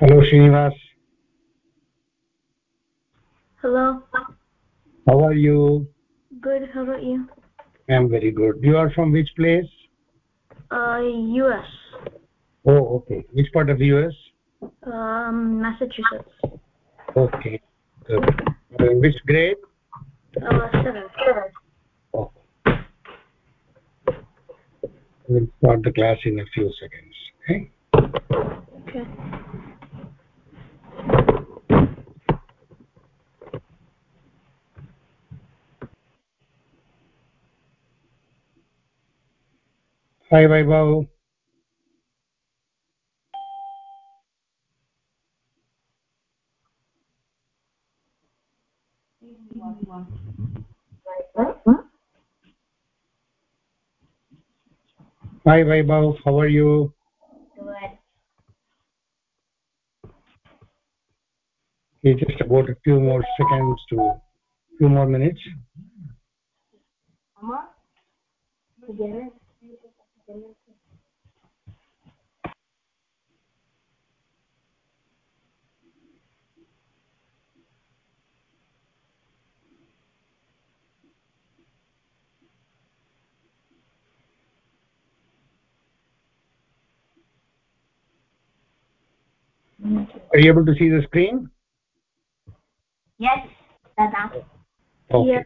hello srinivas. Hello. How are you? Good how about you? I am very good. You are from which place? Uh us oh okay. Which part of the us um massachusetts. Okay. Good. Uh, which grade? Uh seventh oh. we'll start the class in a few seconds okay? Okay hi vaibhav hi vaibhav how are you? Good. Okay just about a few more seconds to few more minutes. Mama together are you able to see the screen? Yes dada. Okay. Yes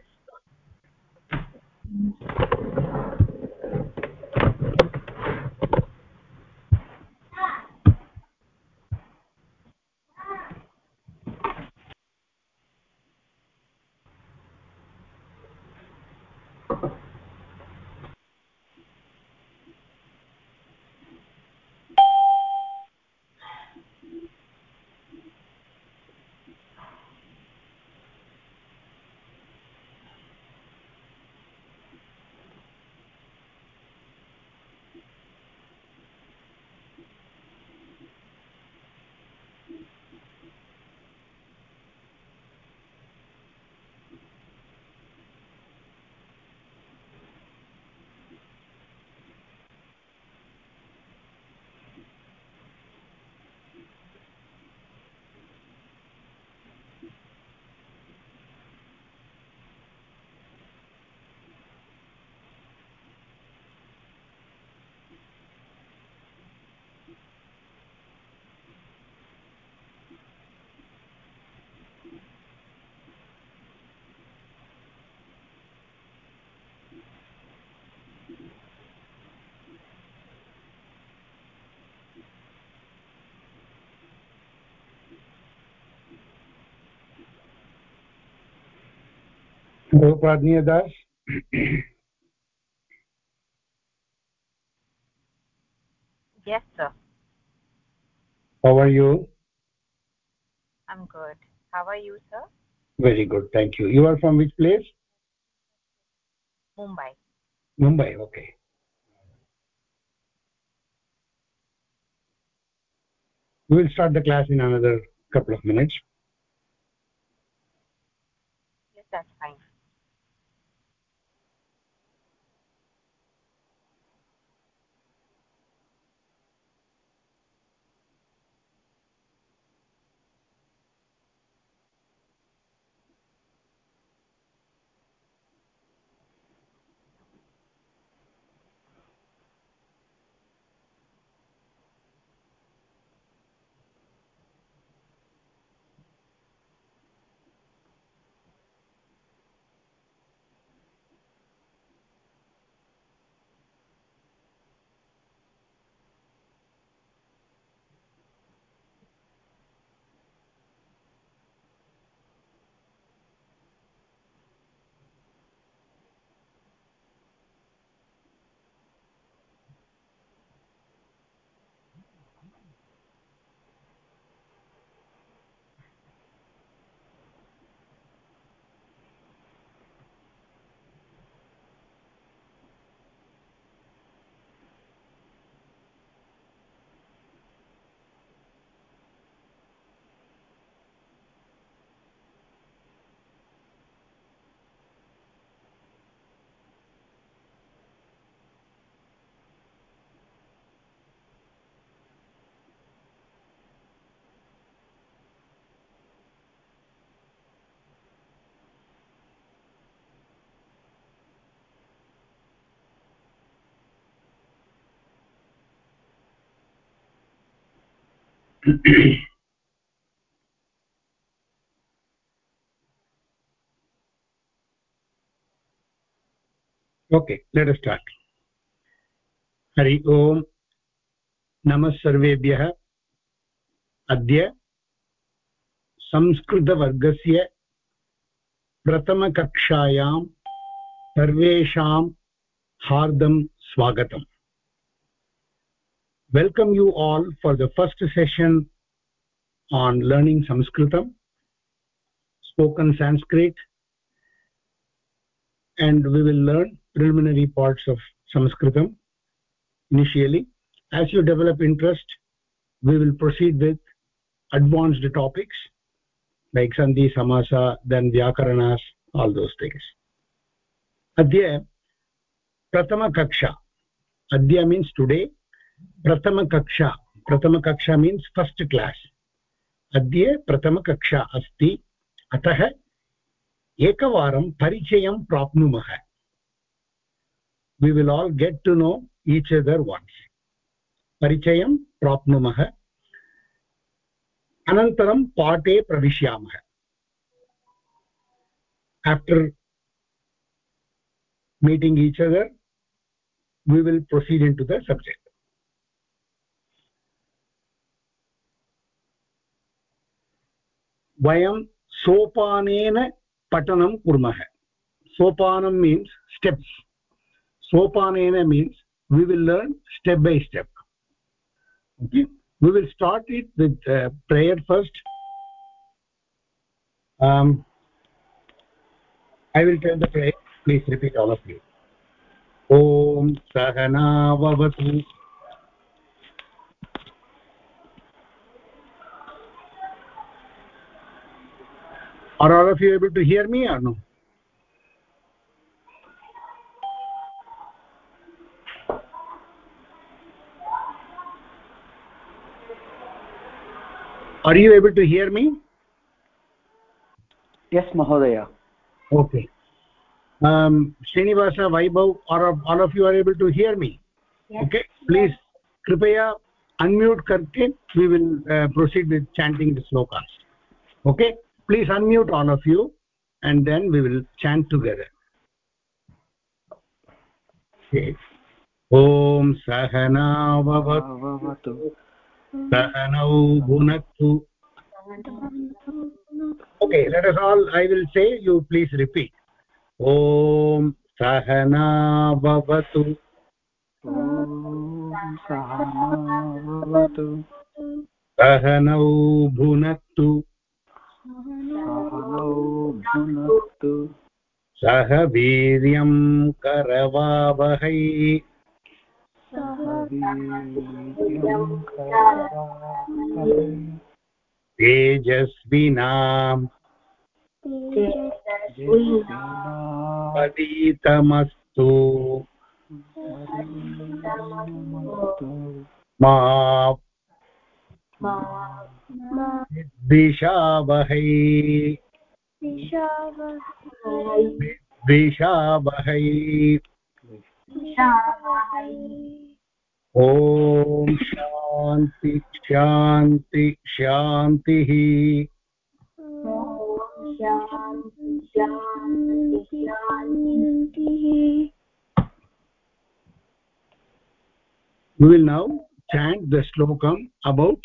pradnya das yes sir. How are you? I'm good. How are you sir? Very good thank you. You are from which place? Mumbai. Mumbai okay. We will start the class in another couple of minutes okay let us start. Hari ओम् नमः सर्वेभ्यः। अद्य संस्कृतवर्गस्य प्रथमकक्षायां सर्वेषां हार्दं स्वागतम्। Welcome you all for the first session on learning sanskritam spoken sanskrit and we will learn preliminary parts of sanskritam initially. As you develop interest we will proceed with advanced topics like sandhi samasa then vyakaranas all those things. Adya prathama kaksha. Adya means today प्रथमकक्षा प्रथमकक्षा means first class अद्य प्रथमकक्षा अस्ति। अतः एकवारं परिचयं प्राप्नुमः। We will all get to know each other what's परिचयं प्राप्नुमः। अनन्तरं पाठे प्रविश्यामः। After meeting each other we will proceed into the subject वयं सोपानेन पठनं कुर्मः। सोपानं means steps सोपानेन means we will learn step by step we will start it with prayer first I will tell the prayer please repeat all of you ॐ सहनावतु are all of you able to hear me or no are you able to hear me yes mahodaya okay um srinivasa vaibhav all all of you are able to hear me yes. okay please kripaya unmute karke we will uh, proceed with chanting the slokas okay please unmute all of you and then we will chant together okay ॐ सहना भवतु सहनौ भुनक्तु okay let us all i will say you please repeat om sahana bhavatu ॐ सहनावतु sahanau bhunaktu सह वीर्यं करवावहै। तेजस्विनाम् पतितमस्तु। मा द्विषावहै द्विषावहै ॐ शान्ति शान्ति शान्तिः we will now chant the slokam about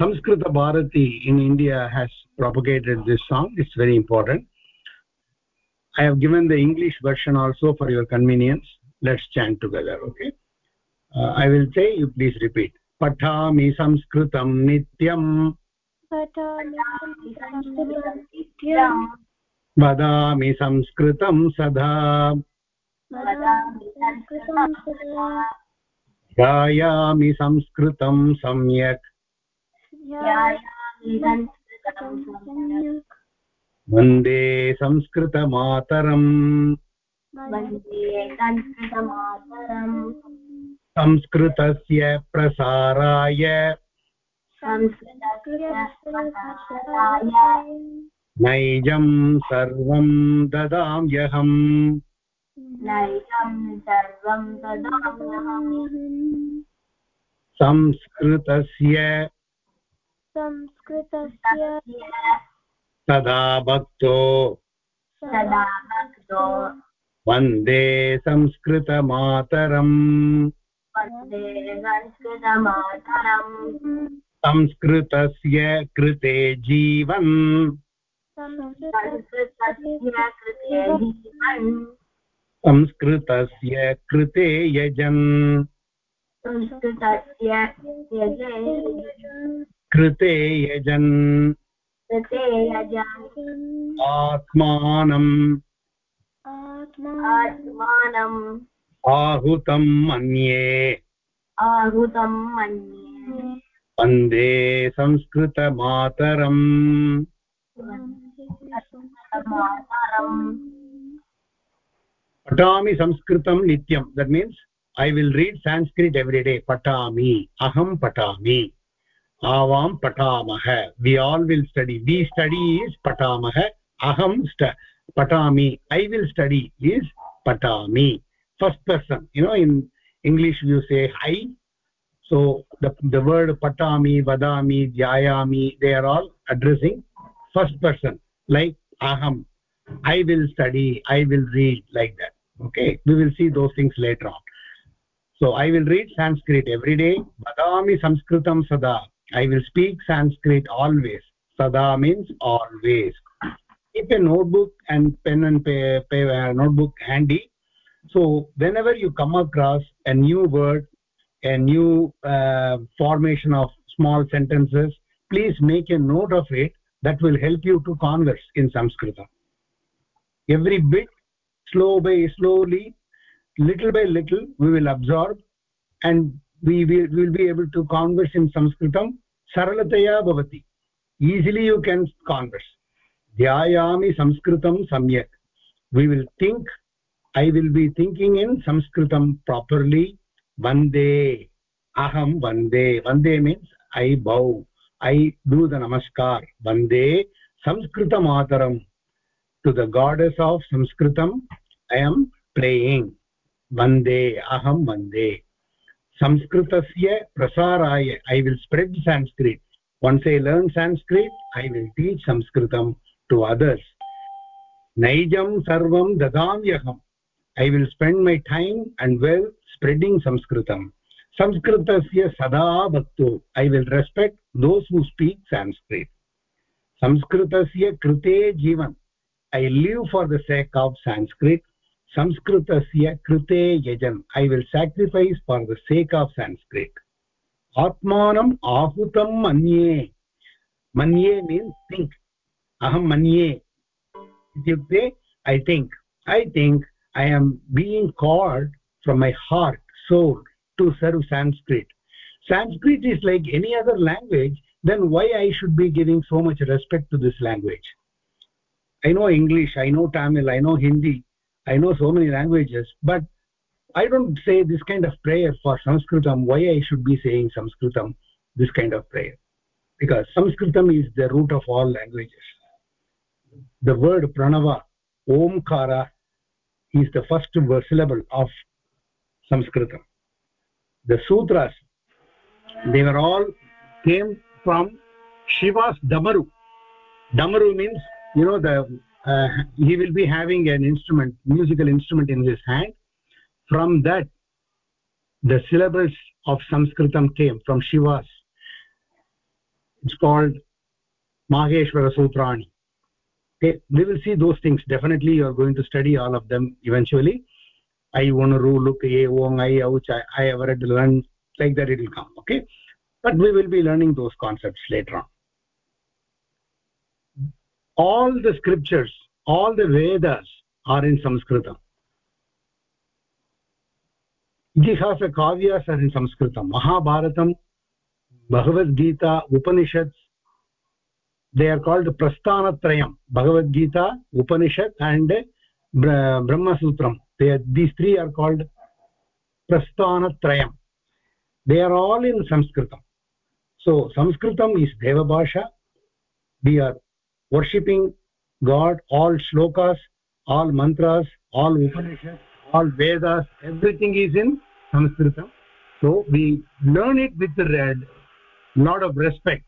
samskrita bharati in india has propagated this song it's very important i have given the english version also for your convenience let's chant together okay uh, i will say you please repeat pathami samskritam nityam vadami samskritam sada ध्यायामि संस्कृतं सम्यक् वंदे संस्कृतमातरम्। संस्कृतस्य प्रसाराय। नैजं सर्वं ददाम्यहम्। संस्कृतस्य संस्कृतस्य तदा भक्तो सदा भक्तो वंदे संस्कृतमातरम्। वंदे संस्कृतमातरम्। संस्कृतस्य कृते जीवन्। संस्कृतस्य कृते जीवन्। संस्कृतस्य कृते यजन्। संस्कृतस्य कृते यजन् आत्मानम् आत्मानम् आहुतं मन्ये। आहूतं मन्ये। वंदे संस्कृतमातरम्। मातरम् पठामि संस्कृतं नित्यं। That means i will read sanskrit every day. patami aham आवाम पठामः। We all will study we study is पठामः। अहं पठामि। ऐ विल् स्टडि इस् पठामि। First person you know in English you say I so the word पठामि, वदामि, ध्यायामि they are all addressing first person like अहम् I will study I will read like that okay we will see those things later on so i will read sanskrit every day badami सदा। I will speak sanskrit always. Sada means always. Keep a notebook and pen and pay, uh, notebook handy. So whenever you come across a new word a new uh, formation of small sentences please make a note of it. That will help you to converse in sanskritam every bit slow by slowly little by little we will absorb and we will will be able to converse in sanskritam saralataya bhavati easily you can converse. dhyayami sanskritam samyak we will think i will be thinking in sanskritam properly. vande aham vande vande means i bow. I do the namaskar vande sanskritamataram to the goddess of sanskritam i am praying. vande aham vande संस्कृतस्य प्रसाराय I will spread Sanskrit once I learn Sanskrit I will teach संस्कृतं to others नैजं सर्वं ददाम्यहम् I will spend my time and well spreading संस्कृतं संस्कृतस्य सदा भक्तु I will respect those who speak Sanskrit संस्कृतस्य कृते जीवन् I live for the sake of Sanskrit संस्कृतस्य कृते यजन् I will sacrifice for the sake of sanskrit atmanam ahutam manye manye means think aham manye ityukte i think i think i am being called from my heart soul to serve sanskrit sanskrit is like any other language then why i should be giving so much respect to this language i know english i know tamil i know hindi i know so many languages but i don't say this kind of prayer for sanskritam why i should be saying sanskritam this kind of prayer. Because sanskritam is the root of all languages. The word pranava omkara is the first syllable of sanskritam. The sutras they were all came from shiva's damaru. Damaru means you know the uh, he will be having an instrument musical instrument in his hand. From that the syllables of sanskritam came from shiva's. It's called maheshwara sutrani. Okay we will see those things. Definitely you are going to study all of them eventually. I want to look a ong i ouch i, I read learn like that it will come okay? But we will be learning those concepts later on all the scriptures all the vedas are in sanskritam itihasa kavyas are in sanskritam mahabharatam bhagavad gita upanishads they are called prasthanatrayam bhagavad gita upanishad and brahma sutram they are, these three are called prasthanatrayam they are all in sanskritam so sanskritam is deva bhasha we are worshipping god all shlokas all mantras all upanishads all vedas everything is in sanskritam. So we learn it with a lot of respect.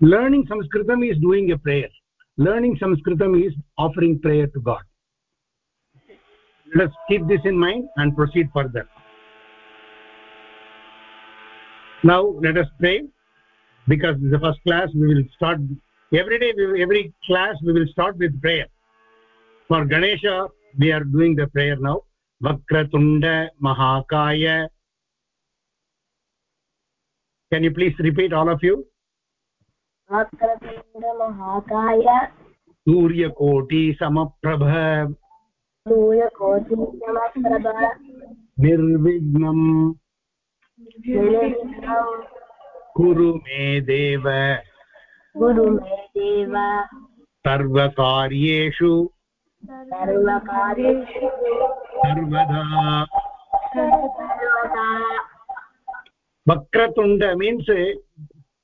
Learning sanskritam is doing a prayer. Learning sanskritam is offering prayer to god. Let us keep this in mind and proceed further. Now let us pray because the first class we will start every day we, every class we will start with prayer for ganesha we are doing the prayer now vakratunda mahakaya can you please repeat all of you vakratunda वक्रतुण्डमहाकाय सूर्यकोटि समप्रभ सूर्यकोटिसमप्रभ निर्विघ्नं निर्विघ्नं कुरु मे देव गुरु मे देव सर्वकार्येषु सर्वकार्येषु सर्वदा vakratunda means uh,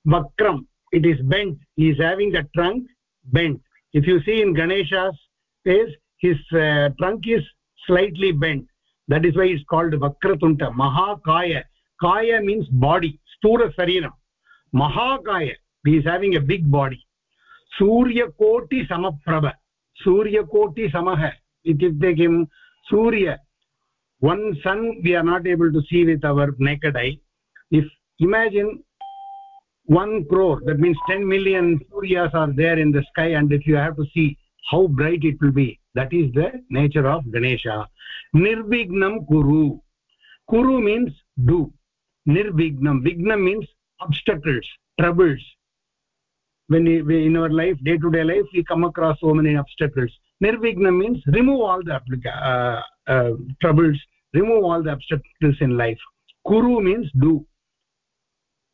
vakram it is bent he is having the trunk bent if you see in ganesha's face his uh, trunk is slightly bent that is why it's called vakratunda mahakaya kaya means body sthula shariram महाकाय is having a big body सूर्यकोटिसमप्रभ सूर्यकोटिसमः इत्युक्ते किं सूर्य one sun we are not able to see with our naked eye if imagine one crore that means ten million सूर्यास् are there in the sky and if you have to see how bright it will be that is the nature of Ganesh निर्विघ्नं कुरु कुरु means do निर्विघ्नं विघ्नं means obstacles troubles when we, in our life day to day life we come across so many obstacles nirvignam means remove all the uh, uh, troubles remove all the obstacles in life kuru means do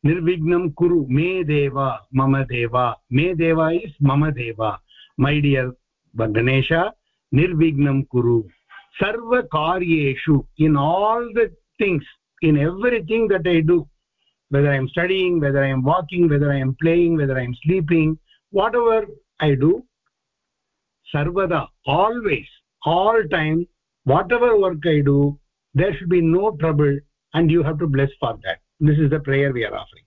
nirvignam kuru me deva mama deva me deva is mama deva my dear ganesha nirvignam kuru sarva karyeshu in all the things in everything that i do whether i am studying whether i am walking whether i am playing whether i am sleeping whatever i do sarvada always all time whatever work i do there should be no trouble and you have to bless for that. This is the prayer we are offering.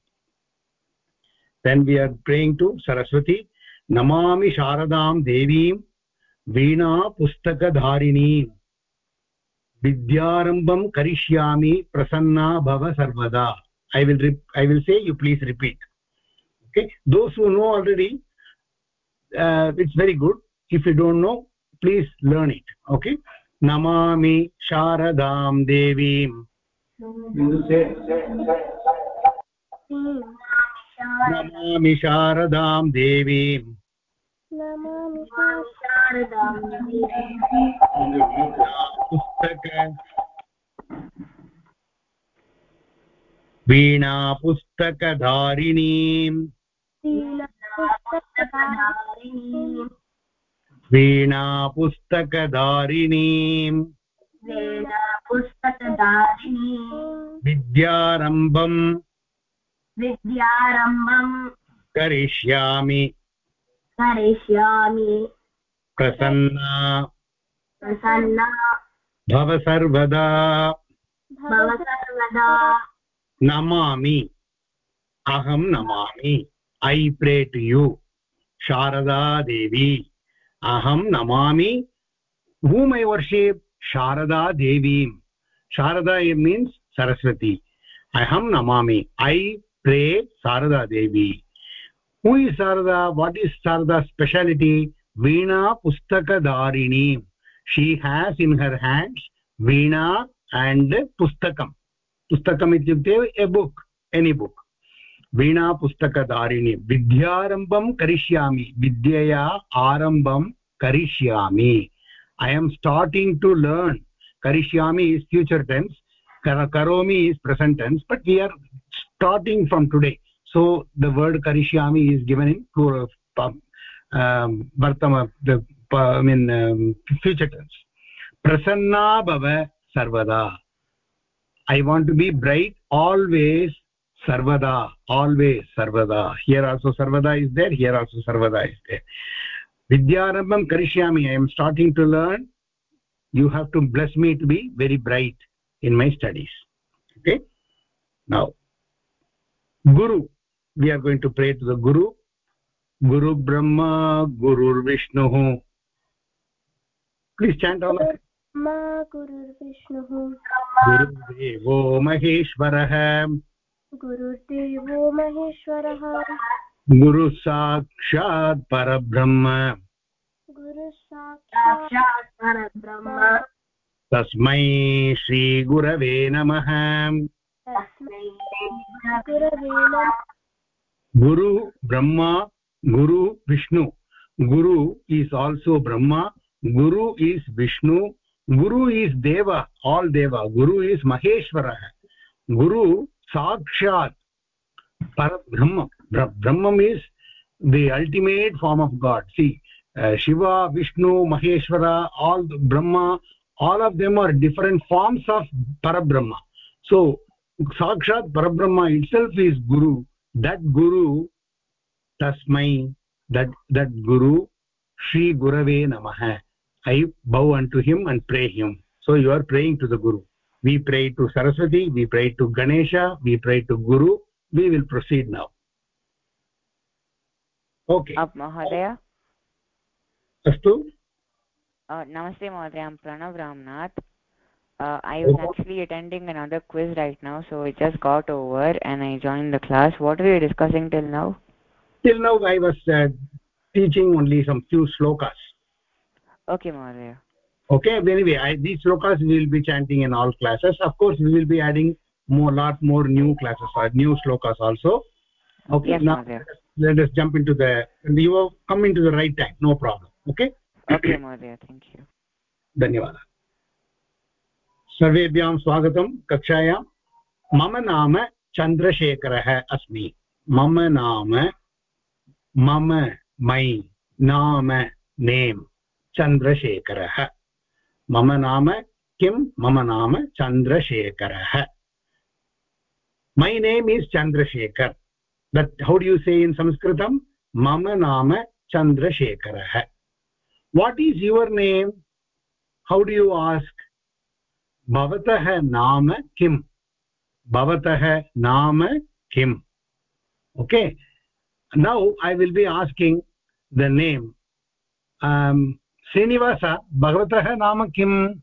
Then we are praying to saraswati namami sharadam devim veena pustakadharini vidyarambam karishyami prasanna bhava sarvada i will rep- i will say you please repeat okay those who know already uh, it's very good if you don't know please learn it okay namami sharadam devim Namami शारदां देवीम् शारदां पुस्तक वीणा पुस्तकधारिणीम् पुस्तकधारिणीं वीणा पुस्तकधारिणीम् वेदा पुस्तकधारिणीं विद्यारम्भम्। विद्यारम्भं करिष्यामि। करिष्यामि। प्रसन्ना। प्रसन्ना। भव सर्वदा। भव सर्वदा। namami aham namami i pray to you sharada devi aham namami whom i worship sharada devi sharada means saraswati aham namami i pray Sharada devi who is sarada what is sarada's Vina, veena pustakadarini she has in her hands vina and pustakam पुस्तकम् इत्युक्ते a book any book वीणापुस्तकधारिणी विद्यारम्भं करिष्यामि विद्यया आरम्भं करिष्यामि I am starting to learn करिष्यामि is future tense करोमि is present tense but we are starting from today so the word करिष्यामि इस् गिवन् इन् वर्तम ऐ मीन् फ्यूचर् टेन्स् प्रसन्ना भव सर्वदा i want to be bright always sarvada always sarvada. Here also sarvada is there here also sarvada is there. Vidyarambham karishyami i am starting to learn. You have to bless me to be very bright in my studies. Okay? Now guru we are going to pray to the guru. Guru brahma guru vishnu. Please chant all of मा गुरुर्विष्णुः। गुरुदेवो महेश्वरः। गुरुर्देवो महेश्वरः। गुरुः साक्षात् परब्रह्म। गुरुः साक्षात् परब्रह्म। तस्मै श्रीगुरवे नमः। guru brahma guru vishnu guru is also brahma guru is vishnu गुरु इस देव आल देव गुरु इस महेश्वरः गुरु साक्षात् परब्रह्म ब्रह्मम् is the ultimate form of god see Shiva Vishnu Maheshwar all Brahma all of them are different forms of परब्रह्म सो साक्षात् परब्रह्म itself is guru that guru तस्मै दट दट गुरु श्री गुरवे नमः i bow unto him and pray him so you are praying to the guru we pray to saraswati we pray to ganesha we pray to guru we will proceed now okay Up, Mahodaya. astu Uh, namaste, Mahodaya. I'm Pranav Ramnath. Uh, I was actually attending another quiz right now, so it just got over and I joined the class. What were you discussing till now? till now i was uh, teaching only some few slokas Okay, Mahodaya. okay anyway I, these slokas we will be chanting in all classes of course we will be adding more lot more new classes or new slokas also okay Yes, now Mahodaya. let us jump into the you have come into the right time no problem okay Okay, Mahodaya. Thank you. धन्यवादः सर्वेभ्यां स्वागतं कक्षायां मम नाम चन्द्रशेखरः अस्मि मम नाम मम मै नाम नेम् चंद्रशेखर। मम नाम किं? मम नाम चन्द्रशेखरः my name is Chandrashekhar. That how do you say in Sanskrit मम नाम Chandrashekhar. What is your name how do you ask भवतः नाम किं? नाम किम् okay now I will be asking the name srinivasa bhavatah नाम kim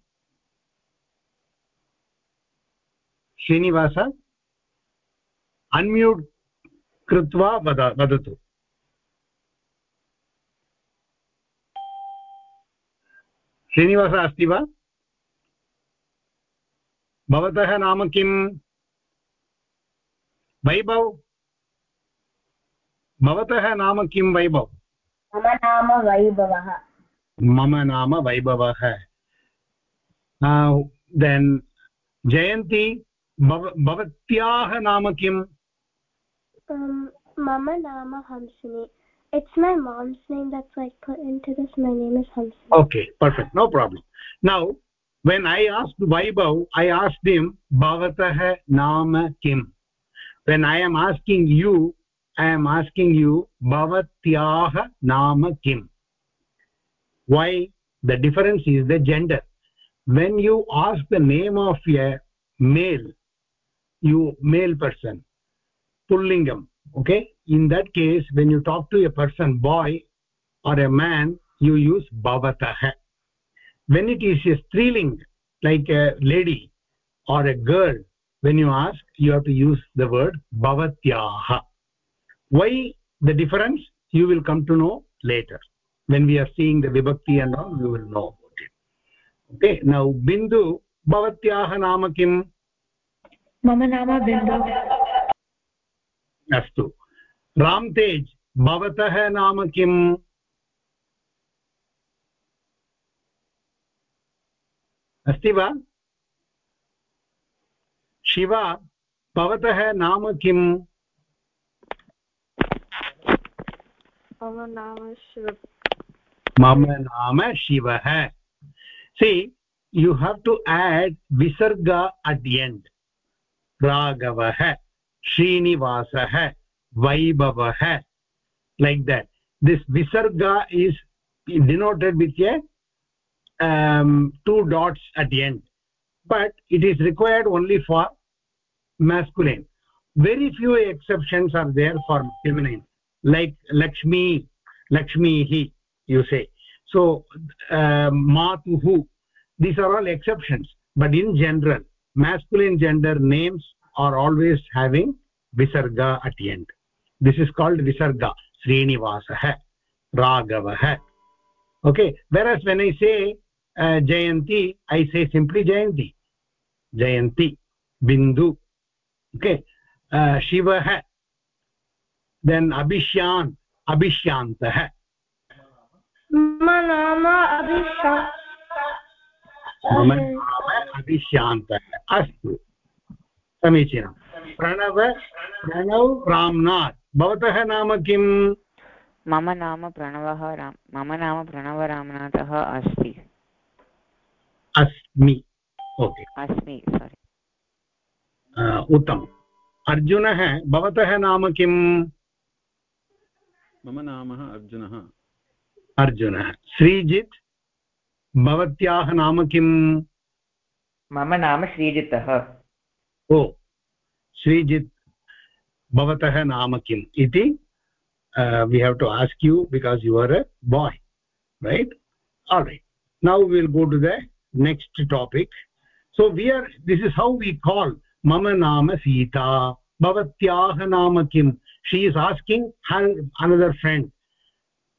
srinivasa unmute कृत्वा वद, वदतु। श्रीनिवासः अस्ति वा? भवतः नाम किम्? वैभव? भवतः नाम किं वैभव? मम नाम वैभवः। मम नाम वैभवः देन् जयन्ती भव भवत्याः नाम किम् Um, Mama Nama Hamsini. It's my mom's name that's like put into this. My name is Hamsini. okay perfect no problem now when i asked vaibhav i asked him bhavatah naam kim when i am asking you i am asking you bhavatyah naam kim why? The difference is the gender. When you ask the name of a male you male person pullingam okay? In that case when you talk to a person boy or a man you use bhavatah when it is a striling like a lady or a girl when you ask you have to use the word bhavatyah why the difference? You will come to know later when we are seeing the vibhakti and all you will know about it okay now bindu bhavatyah naam kim मम नाम बिन्दु अस्तु रामतेज भवतः नाम किम् अस्ति वा शिवा भवतः नाम किम् मम नाम शिव मम नाम Shiva. See you have to add विसर्ग अड्यण्ट् राघवः श्रीनिवासः वैभवः लैक् देट् दिस् विसर्ग is denoted with a two dots adjacent but it is required only for masculine. Very few exceptions are there for feminine. Like lakshmi lakshmi hi you say. So uh, these are all exceptions. But in general masculine gender names are always having visarga at the end. This is called visarga srinivasah ragavah okay? Whereas when i say uh, jayanti i say simply jayanti. Jayanti bindu. Okay? Uh, shivah then abhishyan abhishyantah मम नाम अभिषा मम नाम अभिशान्तः अस्तु। समीचीनं प्रणव प्रणव रामनाथ्। भवतः नाम किम्? मम नाम प्रणवः राम मम नाम प्रणवरामनाथः अस्ति। अस्मि। ओके। अस्मि सोरि उत्तमम्। अर्जुनः भवतः नाम किम्? मम नाम अर्जुनः। अर्जुन। श्रीजित् भवत्याः नाम किम्? मम नाम श्रीजितः। ओ श्रीजित् भवतः नाम किम् इति we have to ask you because you are a boy right all right now will go to the next topic so we are this is how we call मम नाम सीता भवत्याः नाम किम् she is asking another friend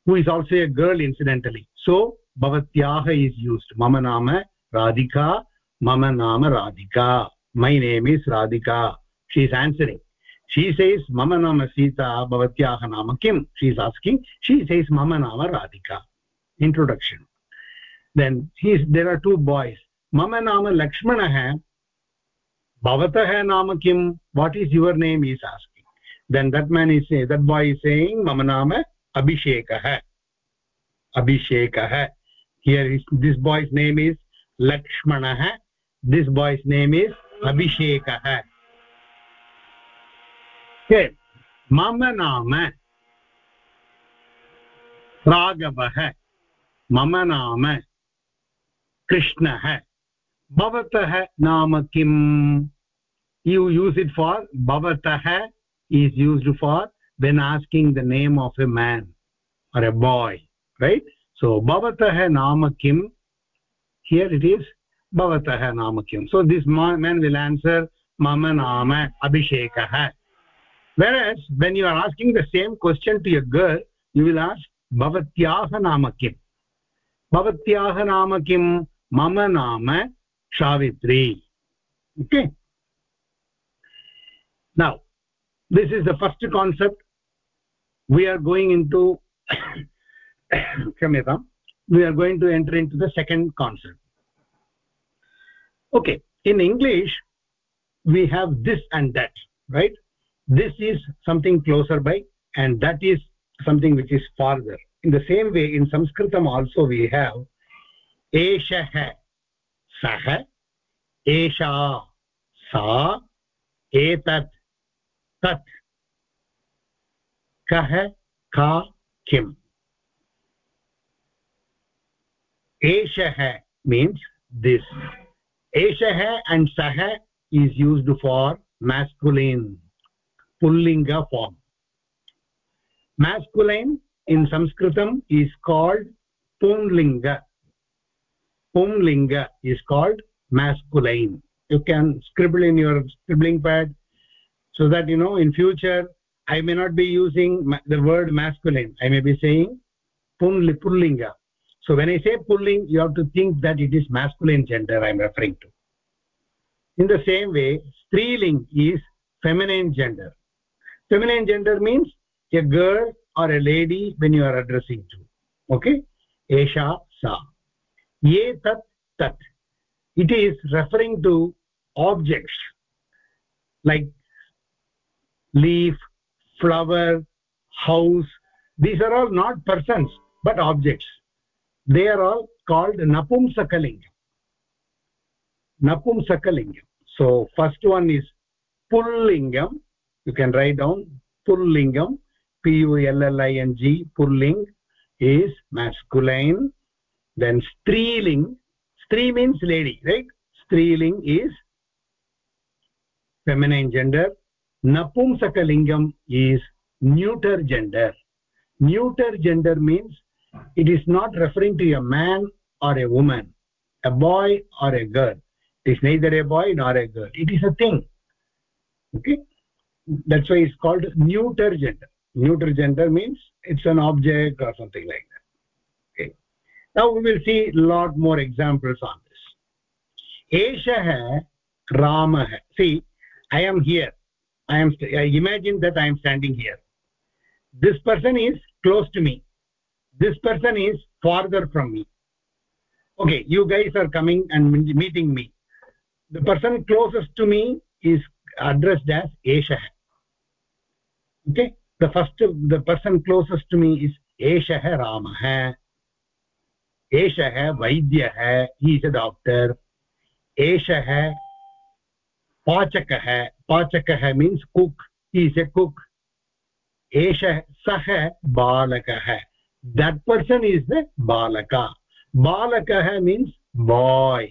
who is also a girl incidentally so bhavatyah is used mama nama radhika mama nama radhika my name is radhika she is answering she says mama nama sita bhavatyah nama kim she is asking she says mama nama radhika introduction then he is, there are two boys mama nama lakshmanah bhavatah nama kim what is your name he is asking then that man is saying that boy is saying mama nama अभिषेकः। अभिषेकः। Here is this boy's name is लक्ष्मणः this boy's name is अभिषेकः मम नाम राघवः मम नाम कृष्णः भवतः नाम किम् यु यूस् इट् फार् भवतः is used for when asking the name of a man or a boy right? So bhavatah nama kim. Here it is bhavatah nama kim. So this man will answer mama nama abhishekah whereas when you are asking the same question to a girl you will ask bhavatyah nama kim. Bhavatyah nama kim mama nama savitri. Okay? Now this is the first concept we are going into kshamyata we are going to enter into the second concept. Okay in english we have this and that right? This is something closer by and that is something which is farther. In the same way in sanskritam also we have eshah sah esha sa etat tat कः का है एषः means this एषः and सः is used for masculine पुल्लिङ्ग form masculine in संस्कृतम् is called पुंलिङ्ग पुंलिङ्ग is called masculine you can scribble in your scribbling pad so that you know in future i may not be using the word masculine. I may be saying pullinga so when i say pulling you have to think that it is masculine gender i am referring to. In the same way striling is feminine gender. Feminine gender means a girl or a lady when you are addressing to okay? Esha sa. Ye tat tat. It is referring to objects like leaf flower house these are all not persons but objects. They are all called napumsakalingam. Napumsakalingam. So first one is pullingam. You can write down pullingam. P u l l i n g pulling is masculine. Then striling stri means lady right? Striling is feminine gender napumsakalingam is neuter gender. Neuter gender means it is not referring to a man or a woman a boy or a girl. It is neither a boy nor a girl. It is a thing. Okay? That's why it's called neuter gender. Neuter gender means it's an object or something like that. Okay? Now we will see a lot more examples on this. Eshah ramah see i am here i am imagine that i am standing here. This person is close to me. This person is farther from me. Okay you guys are coming and meeting me. The person closest to me is addressed as eshah okay the first the person closest to me is eshah ramah eshah vaidyah he is a doctor. Eshah पाचक, पाचकः पाचकः means cook is a cook एषः सः बालकः that person is the balak. बालकः means boy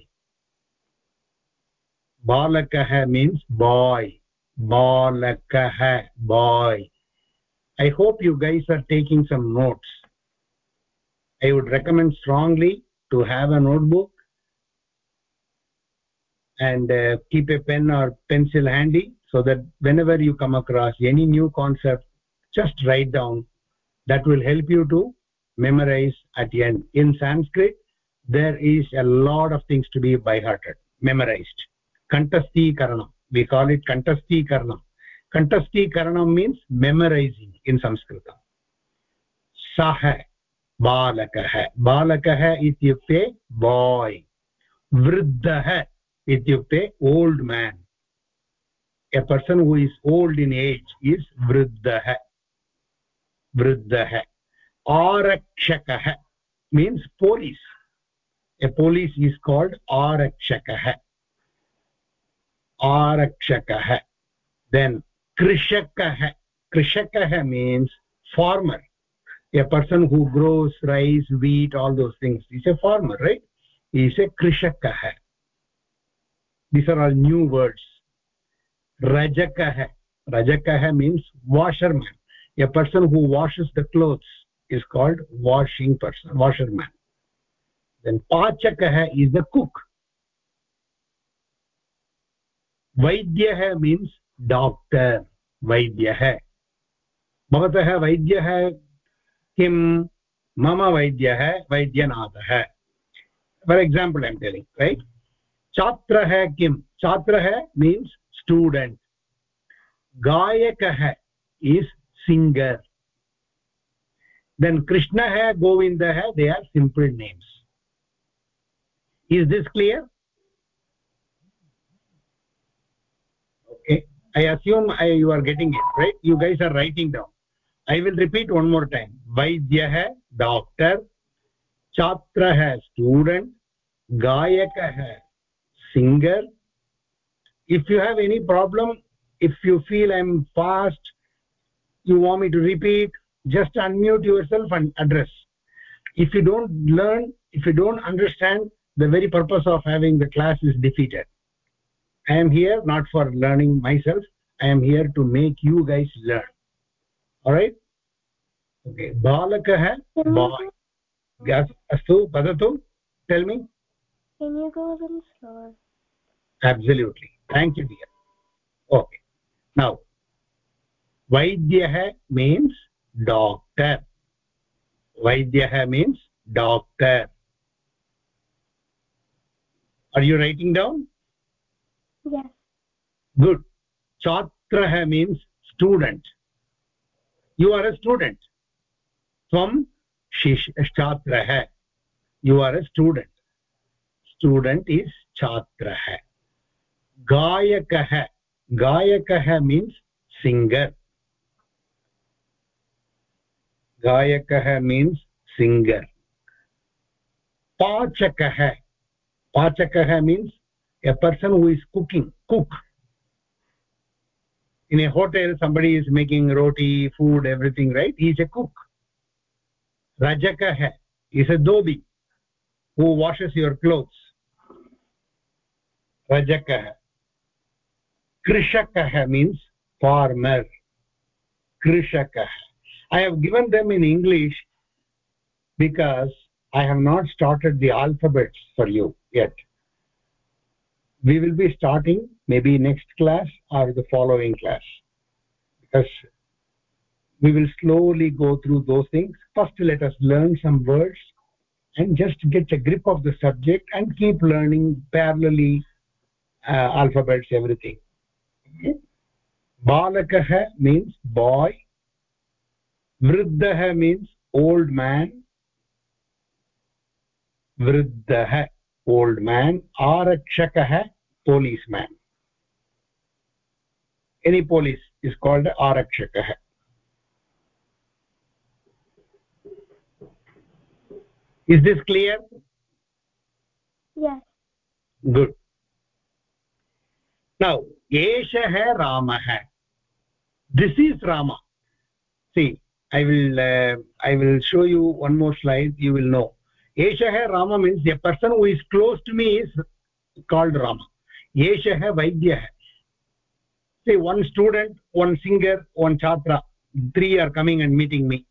बालकः means boy बालकः boy I hope you guys are taking some notes I would recommend strongly to have a notebook and uh, keep a pen or pencil handy so that whenever you come across any new concept just write down. That will help you to memorize at the end. In sanskrit there is a lot of things to be by hearted memorized. Kantasti karanam we call it kantasti karanam kantasti karanam means memorizing in sanskrit sah balakah. Balakah ityukte boy. Vriddah इत्युक्ते old man. A person who is old in age is वृद्धः। वृद्धः। आरक्षकः means police a police is called आरक्षकः। आरक्षकः। Then कृषकः। कृषकः means farmer a person who grows rice wheat all those things is a farmer right is a कृषकः। These are all new words रजकः रजकः means washer man a person who washes the clothes is called washing person washer man then पाचकः is the cook वैद्य means doctor है भवतः वैद्यः किं मम वैद्यः वैद्यनाथः for example am telling right छात्र है छात्रः किं छात्रः मीन्स् स्टूडेण्ट् गायकः इस् कृष्ण है गोविंद है they are simple names is this clear okay I assume I you are you it are writing down are writing down I will repeat one more time वैद्यः doctor छात्रः student गायकः singer. If you have any problem if you feel i'm fast you want me to repeat just unmute yourself and address. If you don't learn if you don't understand the very purpose of having the class is defeated. I am here not for learning myself. I am here to make you guys learn. All right? Okay. Balakah boy astu vadatu tell me can you go a little slower? Absolutely. Thank you dear. Okay. Now vaidyah means doctor. Vaidyah means doctor. Are you writing down? Yes. Good. Chatrah means student. You are a student. From shish chatrah you are a student student is छात्र गायक गायक means singer गायक means singer पाचक पाचक means a person who is cooking cook in a hotel somebody is making roti food everything right is a cook है is a dhobi who washes your clothes rajakah krishakah means farmer. Krishakah i have given them in english because i have not started the alphabets for you yet. We will be starting maybe next class or the following class. Because we will slowly go through those things. First let us learn some words and just get a grip of the subject and keep learning parallelly uh, alphabets everything. Okay? balakah means boy. Vriddah means old man. Vriddah old man. Arakshakah policeman any police is called arakshakah is this clear? Yes. good now एषः रामः this is Ram see I will I will show you one more slide you will know एषः Ram means a person who is close to me is called Ram एषः वैद्यः see one student one singer one छात्रा three are coming and meeting me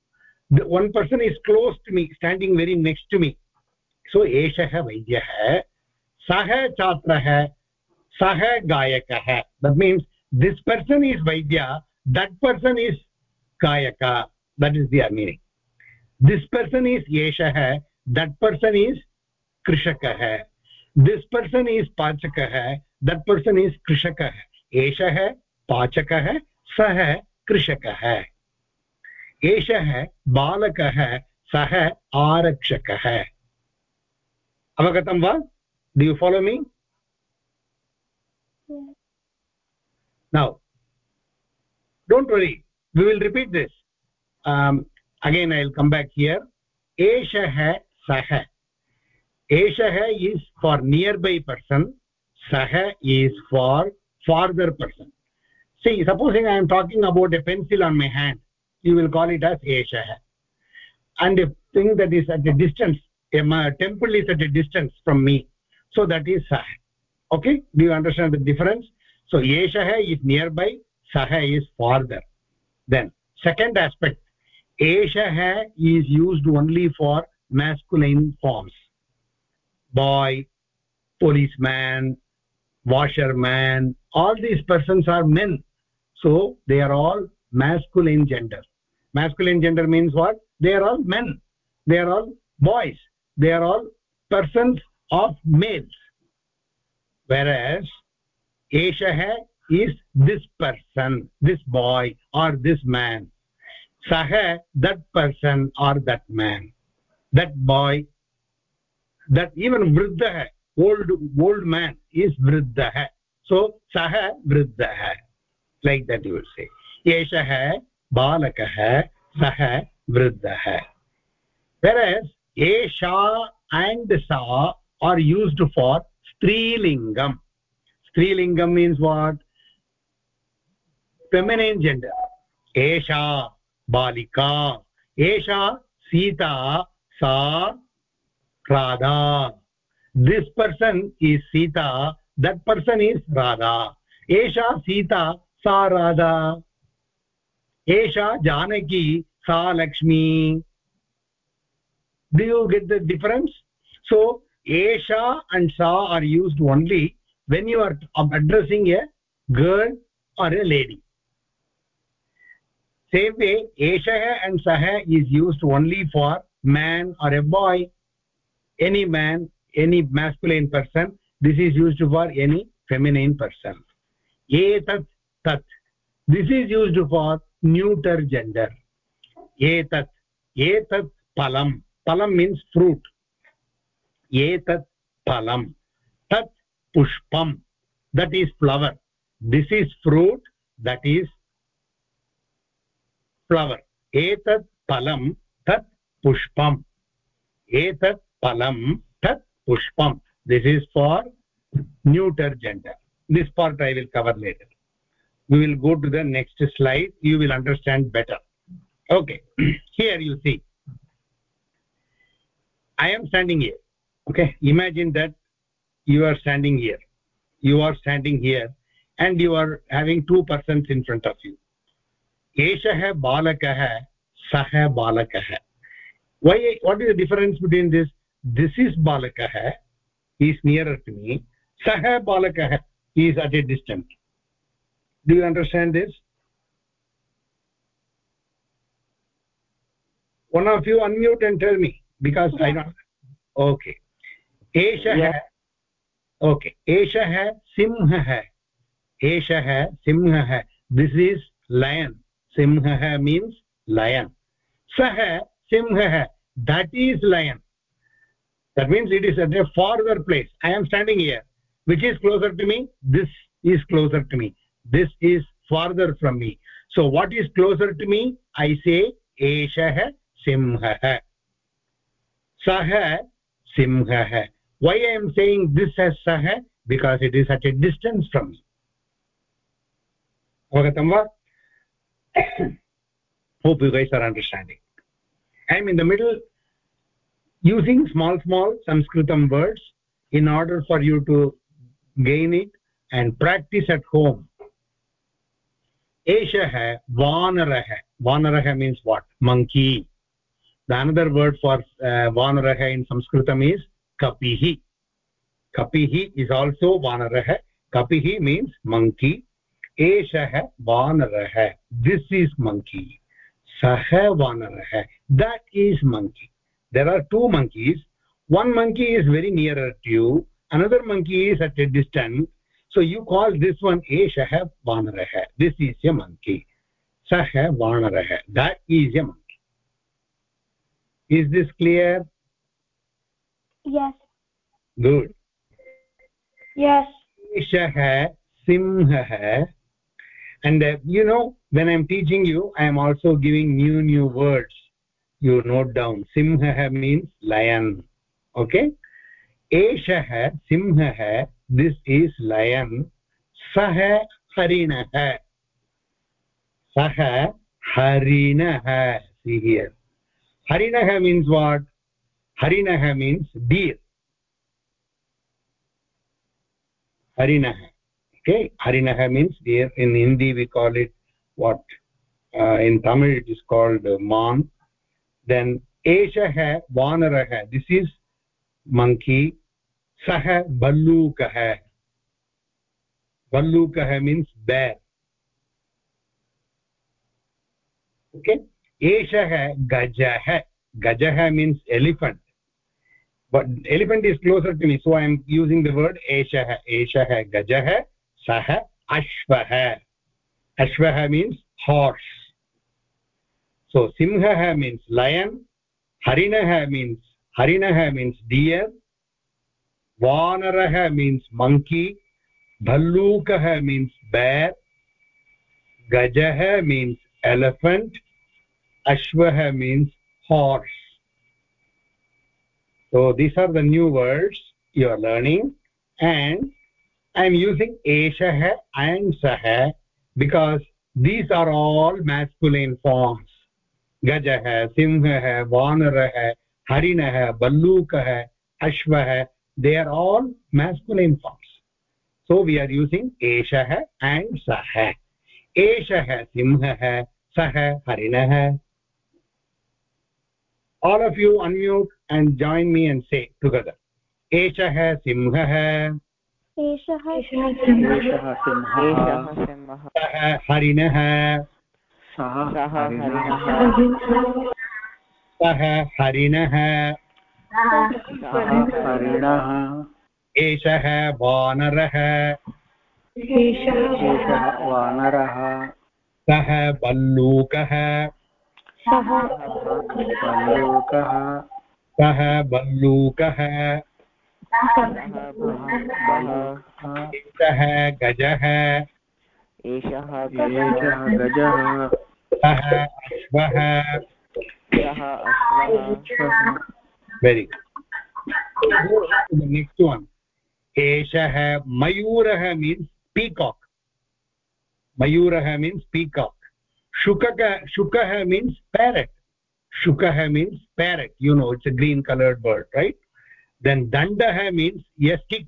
one person is close to me standing very next to me so एषः वैद्यः सः छात्रः सह गायक। That mean this person is Vaidya that person is गायक that is the meaning this person is that person person कृषक कृषकः this person is पाचकः दट् पर्सन् इस् कृषक है पाचकः सः कृषकः एषः बालकः सः आरक्षकः अवगतं वा do you follow me Yes. now don't worry. We will repeat this. Um, again i will come back here. Eshah sah eshah is for nearby person. Sah is for farther person. See supposing i am talking about a pencil on my hand you will call it as eshah and a thing that is at a distance a temple is at a distance from me. So that is sah okay? Do you understand the difference? So eshah is nearby sah is farther. Then second aspect. Eshah is used only for masculine forms. Boy policeman washerman all these persons are men. So they are all masculine gender. Masculine gender means what? They are all men. They are all boys. They are all persons of males whereas eshah is this person this boy or this man sah that person or that man that boy that even vriddha old old man is vriddha so sah vriddha like that you will say eshah balakah sah vriddha whereas esha and sa are used for स्त्रीलिङ्गम् स्त्रीलिङ्गम् means what feminine gender एषा बालिका एषा सीता सा Radha this person is Sita that person is Radha एषा सीता सा राधा एषा जानकी सा Lakshmi do you get the difference so esha and sa are used only when you are addressing a girl or a lady same way eshah and sah is used only for man or a boy any man any masculine person this is used for any feminine person etat tat this is used for neuter gender etat etat palam palam means fruit etat palam tat that is flower. This is fruit that is flower. etat palam tat pushpam etat pushpam this is for neuter gender this part i will cover later. We will go to the next slide. You will understand better. Okay. Here you see. I am standing here okay imagine that you are standing here. You are standing here and you are having two persons in front of you. Eshah balakah sah balakah why what is the difference between this? This is balakah he is nearer to me. Sah balakah he is at a distance. Do you understand this? One of you unmute and tell me because yeah. i don't okay एषः okay एषः सिंहः एषः सिंहः this is लयन् सिंहः means lion सः सिंहः that is lion that means it is at a farther place i am standing here which is closer to me this is closer to me this is farther from me so what is closer to me i say eshah simhah sah simhah why i am saying this as sah because it is at a distance from me avagatam va hope you guys are understanding i am in the middle using small small sanskritam words in order for you to gain it and practice at home eshah vanarah vanarah means what monkey the another word for uh, vanarah in sanskritam is कपिः। कपिः is also वानरः। कपिः means monkey एषः वानरः। This is monkey सः वानरः। That is monkey there are two monkeys one monkey is very nearer to you another monkey is at a distance so you call this one एषः वानरः। This is a monkey सः वानरः। That is a monkey is this clear yes good yes eshah simhah and uh, you know when i'm teaching you i am also giving new new words you note down simhah means lion okay eshah simhah this is lion sah harinah sah harinah see here harinah means what harinah means deer harinah okay harinah means deer in hindi we call it what uh, in tamil it is called uh, man then eshah vanarah this is monkey sah ballukah ballukah means bear okay eshah gajah gajah means elephant but elephant is closer to me so i am using the word eshah eshah gajah sah ashvah ashvah means horse. So simhah means lion. Harinah means harinah means deer. Vanarah means monkey. Bhallukah means bear. Gajah means elephant. Ashvah means horse so these are the new words you are learning. And i am using eshah and sah because these are all masculine forms. Gajah simhah vanarah harinah ballukah ashvah they are all masculine forms. So we are using eshah and sah eshah simhah sah harinah all of you unmute and join me and say together. एषः सिंहः सः हरिणः सः सः हरिणः हरिणः एषः वानरः वानरः सः बल्लूकः सः भल्लूकः सः गजः। एषः एषः गजः। सः अश्वः। सः अश्वः। वेरि नेक्स्ट् वन् एषः मयूरः means peacock मयूरः means parrot shukah means parrot you know it's a green colored bird right? Then dandah means a stick.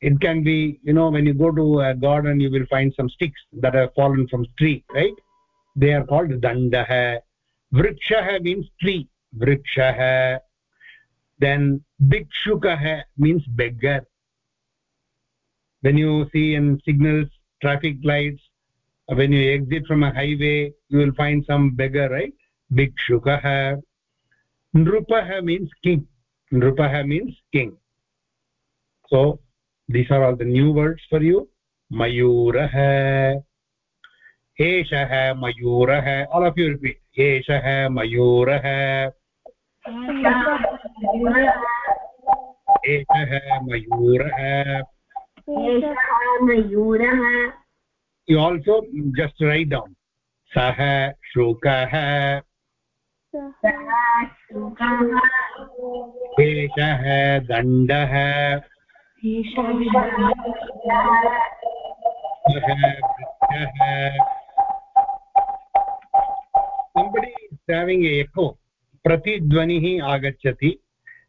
It can be you know when you go to a garden you will find some sticks that have fallen from tree right? They are called dandah vrikshah means tree. Vrikshah then bhikshukah means beggar. When you see in signals traffic lights when you exit from a highway you will find some beggar right भिक्षुकः नृपः means king नृपः means king so these are all the new words for you मयूरः। एषः मयूरः। All of you repeat एषः मयूरः। एषः मयूरः। You also just write down सः शुकः एषः दण्डः एको प्रतिध्वनि आगछति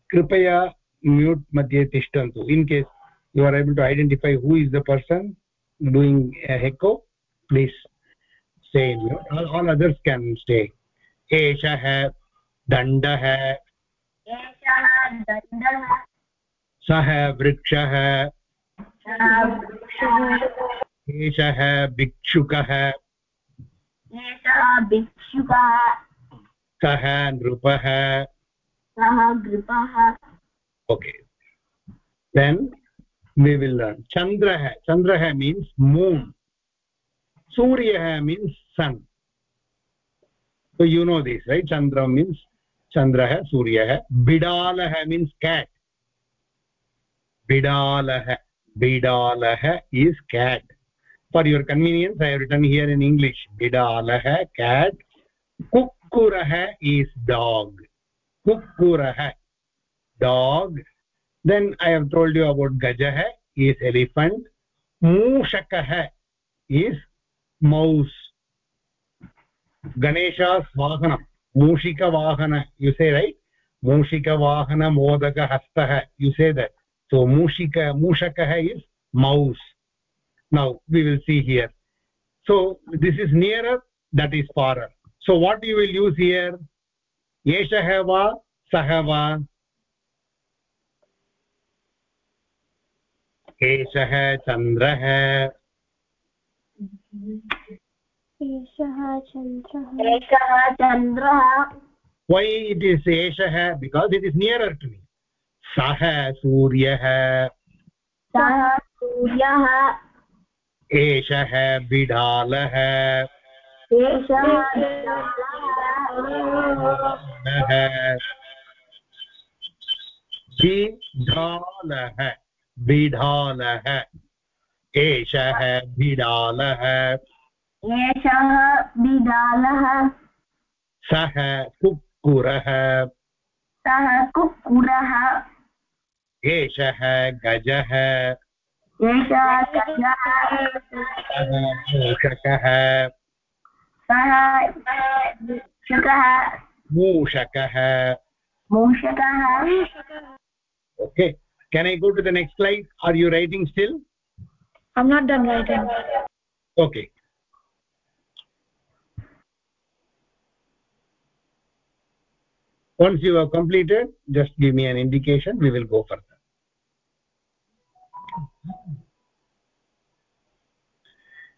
कृपया म्यूट मध्ये तिष्ठन्तु in case you are able to who is the person doing echo please stay in mute all others can stay एषः दण्डः। दण्डः सः वृक्षः। एषः भिक्षुकः। भिक्षुकः सः नृपः। Okay then we will learn चन्द्रः चन्द्रः मीन्स् मून् सूर्यः means sun so you know this right chandra means chandraha suryah bidalah means cat bidalah bidalah is cat for your convenience i have written here in english bidalah cat kukkurah is dog kukkurah dog then i have told you about gajah is elephant muushakah is mouse ganesha's vahanam muushika vahana you say right muushika vahana modaka hastah you say that so muushika muushakah is mouse now we will see here so this is nearer that is farer so what you will use here yeshah va sah va एषः चन्द्रः एषः चन्द्रः। एषः चन्द्रः। Why it is एषः because it is nearer to me. सः सूर्यः। सः सूर्यः। एषः बिडालः एषः बिढालः बिढालः एषः बिडालः एषः बिडालः सः कुक्कुरः सः कुक्कुरः एषः गजः एषः गजः सः मूषकः सः शुकः मूषकः मूषकः okay can i go to the next slide are you writing still i'm not done writing okay once you have completed just give me an indication we will go further.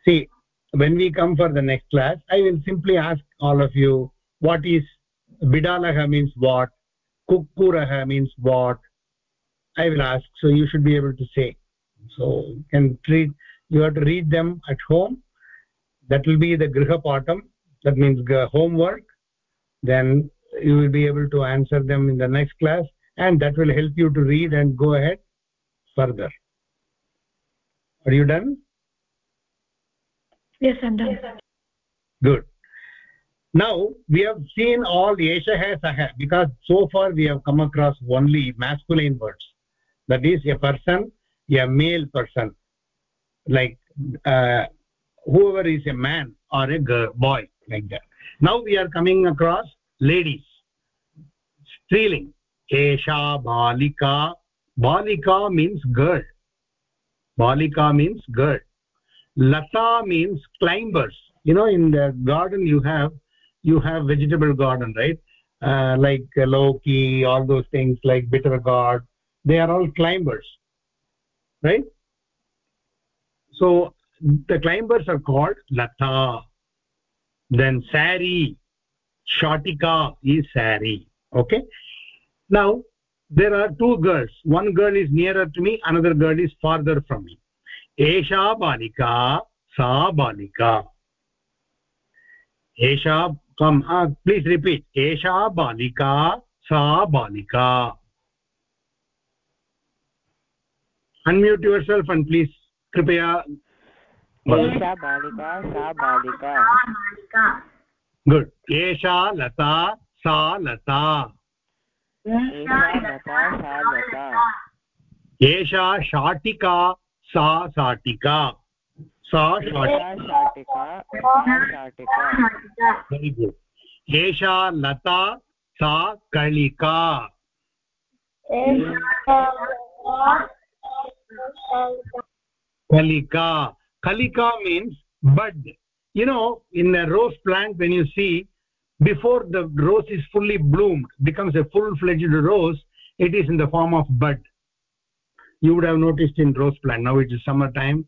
See when we come for the next class i will simply ask all of you what is bidalaha means what? Kukkurah means what? I will ask so you should be able to say. So you can treat you have to read them at home. That will be the griha patam that means uh, homework. Then you will be able to answer them in the next class and that will help you to read and go ahead further. Are you done? Yes i'm done. Good. Now we have seen all yeshah sah because so far we have come across only masculine words. That is a person a male person. Like uh, whoever is a man or a girl boy like that. Now we are coming across ladies striling esha balika. Balika means girl. Balika means girl. Lata means climbers. You know in the garden you have you have vegetable garden right? Uh, like loki all those things like bitter gourd they are all climbers right? So the climbers are called lata then sari shatika is sari. Okay? Now there are two girls. One girl is nearer to me another girl is farther from me. Esha balika sa balika. Esha come uh, please repeat. Esha balika sa balika. Unmute yourself and please kripaya. Esha balika sa balika. Good एषा लता सा लता एषा लता सा लता एषा शाटिका सा शाटिका सा शाटिका वेरि गुड् एषा लता सा कलिका kalika. Kalika means bud. You know in a rose plant when you see before the rose is fully bloomed becomes a full fledged rose it is in the form of bud. You would have noticed in rose plant now it is summer time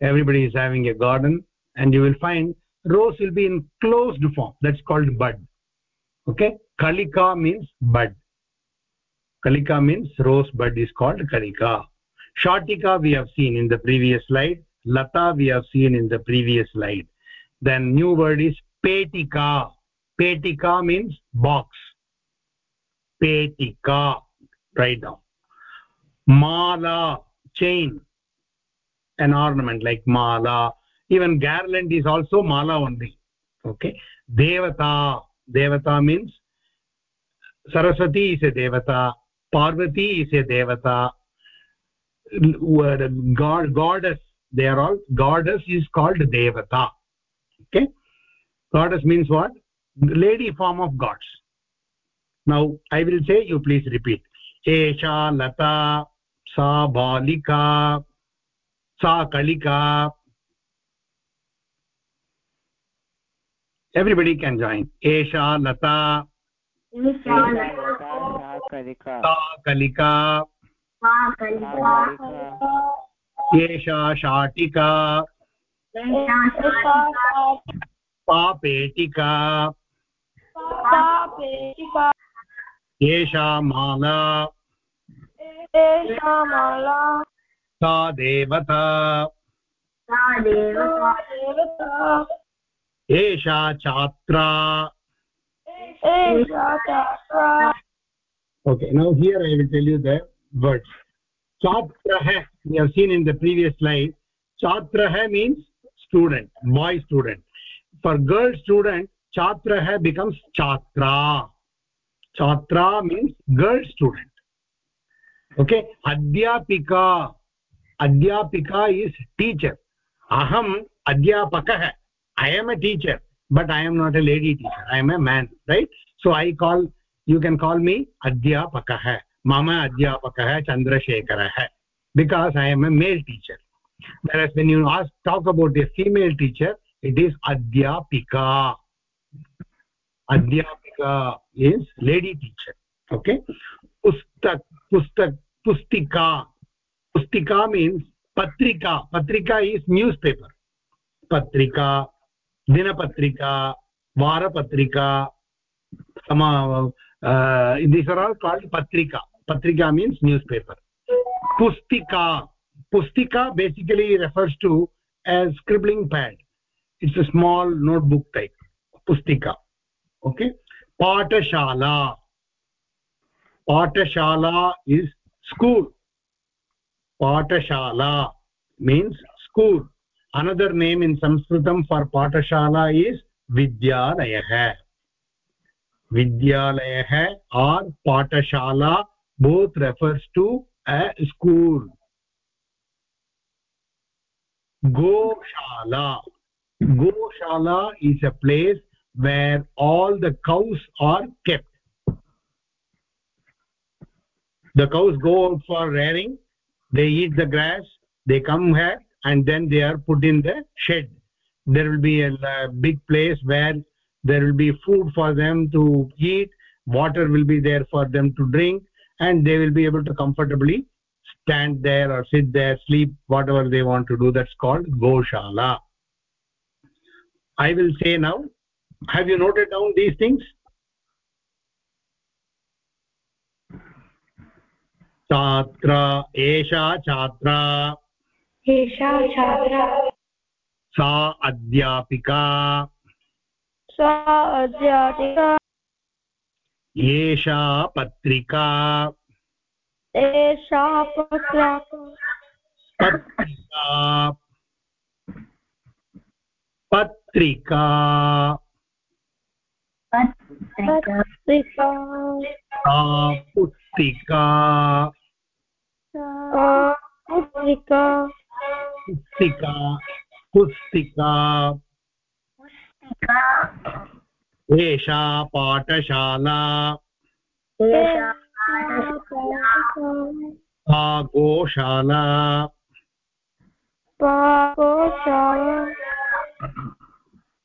everybody is having a garden and you will find rose will be in closed form. That's called bud. Okay? Kalika means bud. Kalika means rose bud is called kalika. Shatika we have seen in the previous slide. Lata we have seen in the previous slide then new word is petika. Petika means box. Petika. Write down. Mala. Chain. An ornament like mala. Even garland is also mala only. Okay. Devata. Devata means saraswati is a devata. Parvati is a devata. God goddess. They are all goddess is called devata goddess means what the lady form of gods now i will say you please repeat esha lata sa balika sa kalika everybody can join esha lata एषा लता सा कलिका sa kalika सा बालिका एषा शाटिका सा पेटिका एषा माला एषा माला सा देवता एषा छात्रा okay now here i will tell you the words chatrah we have seen in the previous slide chatrah means student boy student for girl student chatrah becomes chatra chatra means girl student okay adhyapika adhyapika is teacher aham adhyapakah i am a teacher but i am not a lady teacher i am a man right so i call you can call me adhyapakah mama adhyapakah chandrasekharah because i am a male teacher whereas when you ask talk about a female teacher it is adhyapika adhyapika is lady teacher okay pustak pustak pustika pustika means patrika patrika is newspaper patrika dinapatrika varapatrika sama uh, these are all called patrika patrika means newspaper pustika pustika basically refers to a scribbling pad it's a small notebook type पुस्तिका okay पाठशाला पाठशाला is school पाठशाला means school another name in संस्कृतं for पाठशाला is विद्यालयः विद्यालयः or पाठशाला both refers to a school गोशाला goshala is a place where all the cows are kept. The cows go out for rearing they eat the grass they come here and then they are put in the shed. There will be a, a big place where there will be food for them to eat water will be there for them to drink and they will be able to comfortably stand there or sit there sleep whatever they want to do. That's called goshala i will say now have you noted down these things? छात्रा एषा छात्रा एषा छात्रा सा अध्यापिका सा अध्यापिका एषा पत्रिका एषा पत्रिका पत्रिका पत्रिका। पुस्तिका। पुस्तिका। पुस्तिका। पुस्तिका। पुस्तिका। एषा पाठशाला। गोशाला पाकोशाला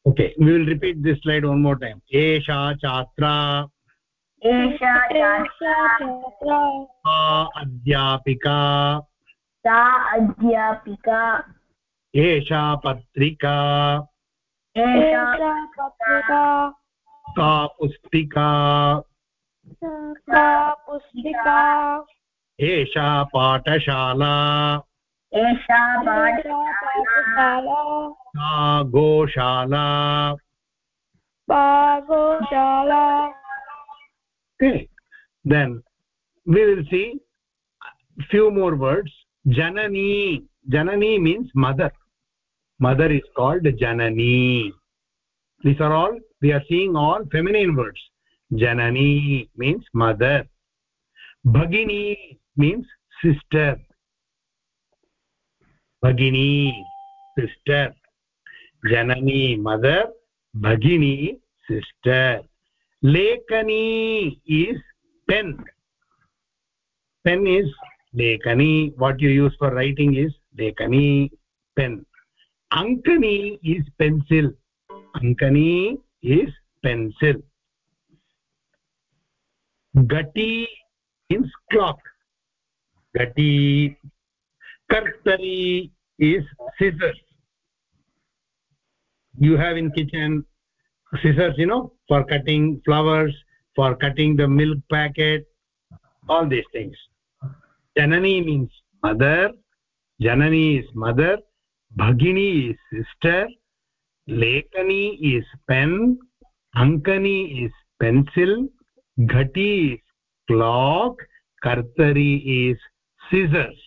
okay we will repeat this slide one more time. Esha chatra. एषा छात्रा सा अध्यापिका सा अध्यापिका एषा पत्रिका एषा एषा पत्रिका सा पुस्तिका सा पुस्तिका एषा पाठशाला एषा एषा पाठशाला सा गोशाला पाकोशाला okay then we will see few more words janani janani means mother mother is called janani these are all we are seeing all feminine words janani means mother bhagini means sister Bhagini sister janani mother bhagini sister lekani is pen pen is lekani what you use for writing is lekani pen ankani is pencil ankani is pencil gati means clock gati kartari is scissors. You have in kitchen scissors you know for cutting flowers for cutting the milk packet all these things. Janani means mother janani is mother bhagini is sister lekani is pen ankani is pencil ghati is clock kartari is scissors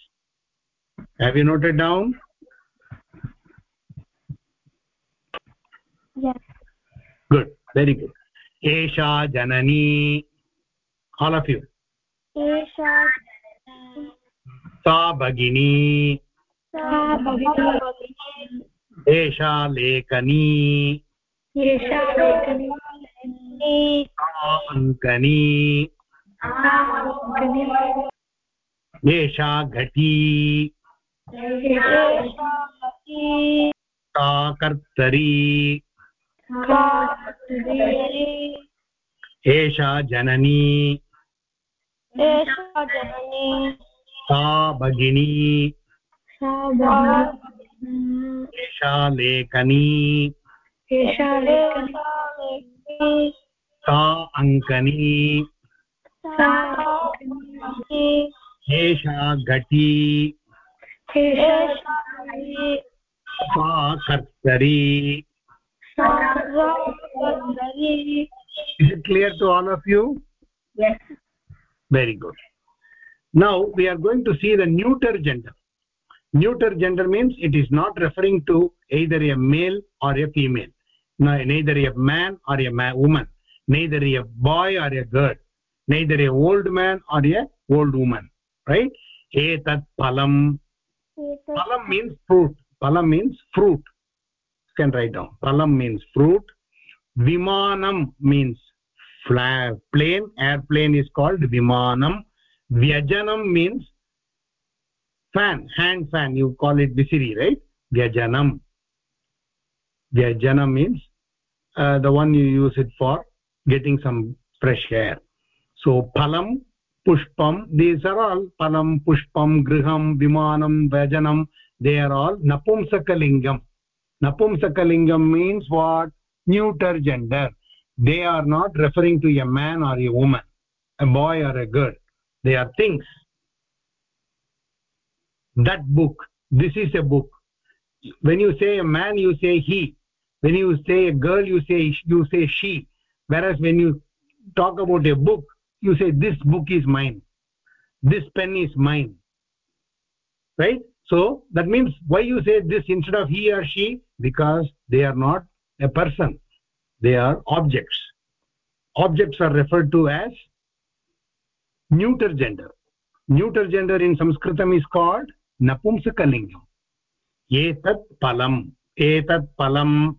have you noted down yes good very good esha janani all of you एषा सा भगिनी सा भगिनी एषा लेखनी एषा लेखनी अङ्कनी एषा घटी एषा एषा कर्तरी जननी। एषा जननी। सा भगिनी। एषा लेखनी। सा अङ्कनी। एषा घटी। सा कर्तरी सा कर्तरी is it clear to all of you yes very good now we are going to see the neuter gender neuter gender means it is not referring to either a male or a female no, neither a man or a man, woman neither a boy or a girl neither a old man or a old woman right etat phalam phalam means fruit. Phalam means fruit. You can write down. Phalam means fruit. Vimanam means fly, plane. Airplane is called vimanam. Vyajanam means fan hand fan. You call it visiri right? Vyajanam. Vyajanam means uh, the one you use it for getting some fresh air. So phalam pushpam these are all phalam pushpam griham vimanam vajanam they are all napumsakalingam napumsakalingam means what neuter gender they are not referring to a man or a woman a boy or a girl they are things that book this is a book when you say a man you say he when you say a girl you say you say she whereas when you talk about a book you say this book is mine. This pen is mine. Right? So that means why you say this instead of he or she? Because they are not a person. They are objects. Objects are referred to as neuter gender. Neuter gender in sanskritam is called napumsakalingam. Etat palam. Etat palam.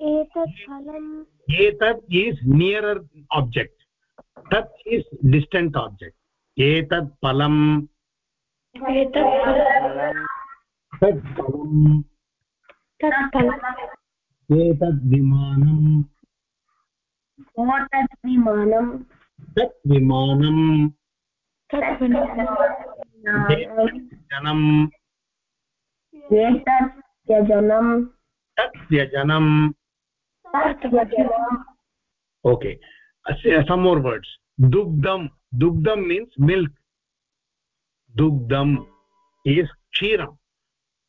Etat palam. एतत् is nearer object तत् is distant object एतत् फलम्। एतत् विमानम्। एतत् त्यजनम् okay. Uh, say- some more words. Dugdam. Dugdam means milk. Dugdam is kshiram.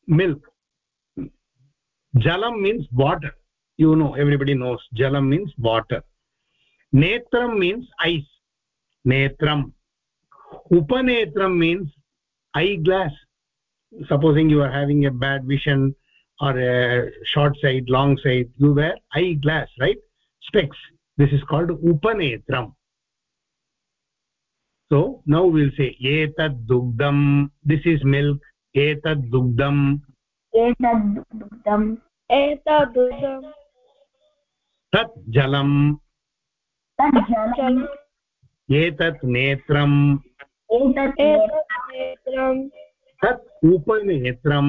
Milk. Jalam means water. You know everybody knows jalam means water. Netram means eyes netram. Upanetram means eye glass supposing you are having a bad vision or a short sight long sight you wear eye glass right specs this is called upanetram so now we'll say etad dugdam this is milk etad dugdam एतत् दुग्धम् एतत् दुग्धं tat jalam तत् जलं जलम् etat netram एतत् एतत् नेत्रं tat upanetram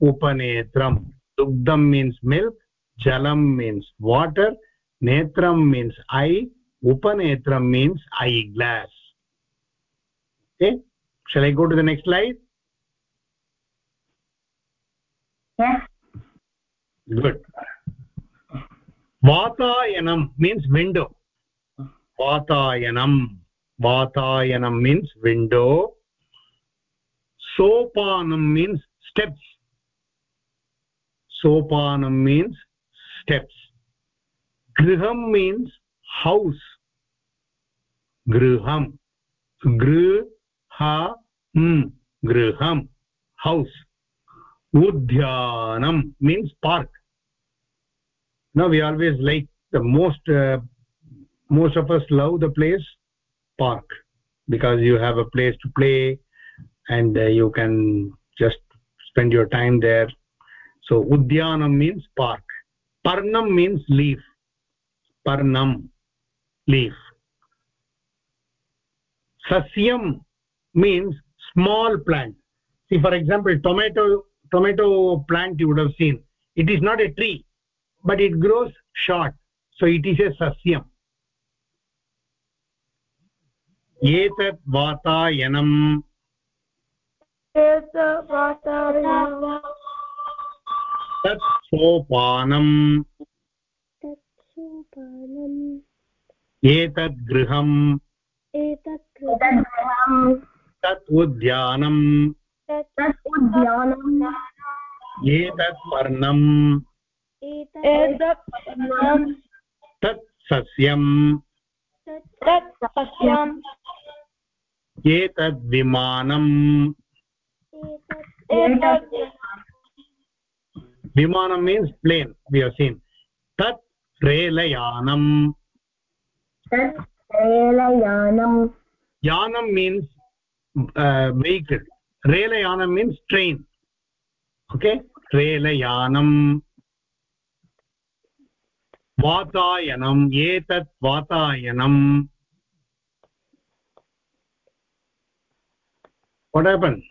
उपनेत्रम्। दुग्धं मीन्स् मिल्क् जलं मीन्स् वाटर् नेत्रं means eye उपनेत्रं means eye glass shall go to the next slide good वातायनं means window वातायनं वातायनं means window सोपानं means steps sopanam means steps. griham means house. griham griha griham house. udhyanam means park. Now we always like the most uh, most of us love the place park because you have a place to play and uh, you can just spend your time there so udyanam means park parnam means leaf parnam leaf sasyam means small plant see for example tomato tomato plant you would have seen it is not a tree but it grows short so it is a sasyam एतत् वातायनम् एतत् वातावरणं तत् सोपानम् तत् एतत् गृहम् तत् उद्यानम् तत् तत् उद्यानम् एतत् पर्णम् तत् सस्यम् एतत् विमानम् vimanam means plane we have seen तत् रेलयानम् तत् रेलयानं yanam means uh, vehicle relayanam means train okay relayanam vatayanam etat vatayanam what happened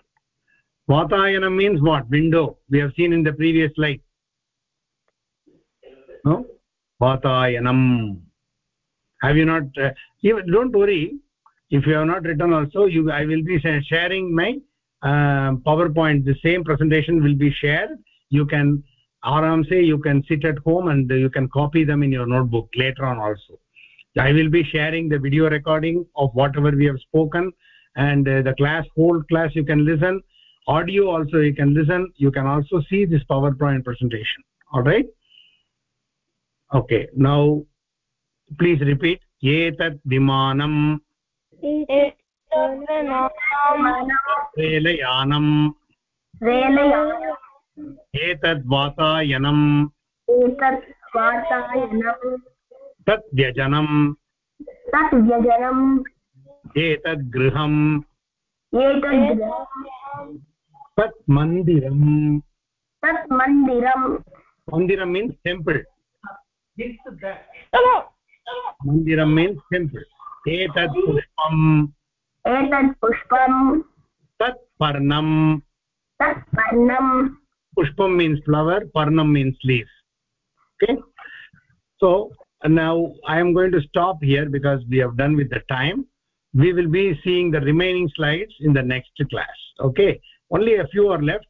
Vatayanam means what? Window. We have seen in the previous slide. No? Vatayanam. Have you not uh, even don't worry. If you have not written also you i will be sharing my uh, powerpoint. The same presentation will be shared. You can aram say you can sit at home and you can copy them in your notebook later on also. I will be sharing the video recording of whatever we have spoken and uh, the class whole class you can listen audio also you can listen you can also see this powerpoint presentation all right okay now please repeat etat vimanam रेलयानम् एतद् वातायनम् एतत् वातायनं तत् व्यजनम् तत् व्यजनम् एतद् गृहम् एतद् tat mandiram tat mandiram mandiram means temple. This that hello. mandiram means temple. etat pushpam etat pushpam tat parnam tat parnam pushpam means flower parnam means leaf. Okay? So now i am going to stop here because we have done with the time. We will be seeing the remaining slides in the next class. Okay? Only a few are left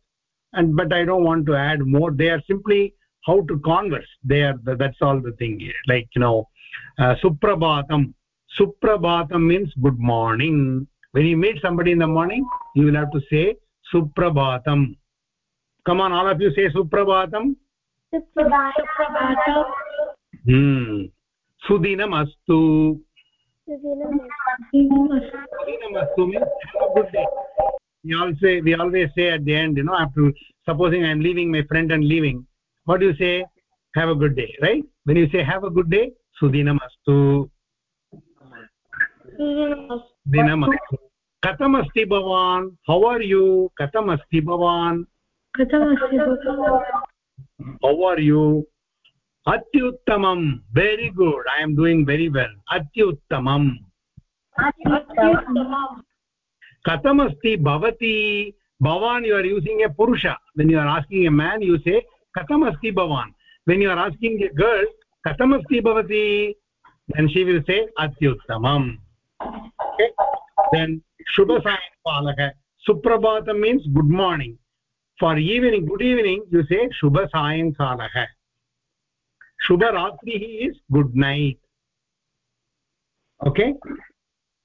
and but i don't want to add more. They are simply how to converse. They are that's all the thing here. Like you know uh, suprabhatam suprabhatam means good morning. When you meet somebody in the morning you will have to say suprabhatam come on all of you say suprabhatam hmm. Sudinam astu sudinam astu means have a good day we always say we always say at the end you know after supposing i'm leaving my friend and leaving what do you say? Have a good day right? When you say have a good day sudinamastu dinamastu कथम् अस्ति भवान् how are Bhavan, कथम् अस्ति भवान् how are you अत्युत्तमं very good I am doing very well अत्युत्तमम् कथमस्ति भवती? भवान् यु आर् यूसिङ्ग् ए पुरुष. When you are asking a man use a कथमस्ति भवान्? When you are asking a girl कथमस्ति भवती? देन् शी विल् से अत्युत्तमम्. देन् शुभसायङ्कालः सुप्रभातं means good morning for evening good evening you say शुभसायङ्कालः शुभरात्रिः is good night okay